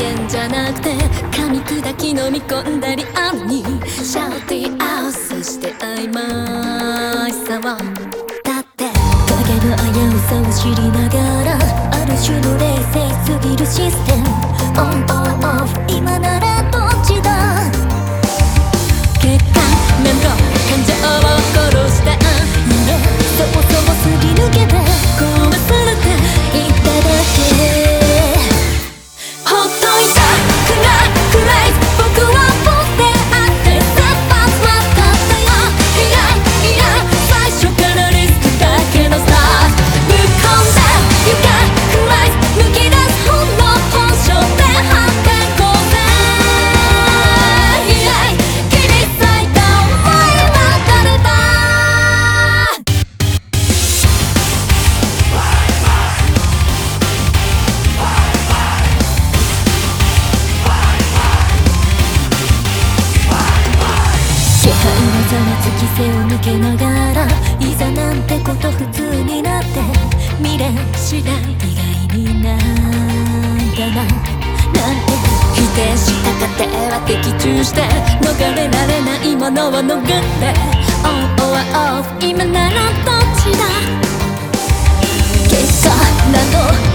炎じゃなくて噛み砕き飲み込んだりあるに。シャウティーアウスして曖昧さをだって影の危うさを知りながらある種の冷静すぎるシステム。オンオンのざわつき背を向けながらいざなんてこと普通になって。未練次第意外になんだな。なんて否定した過程は的中して逃れられないものを逃って。オンオアオフ今ならどっちだ？結果など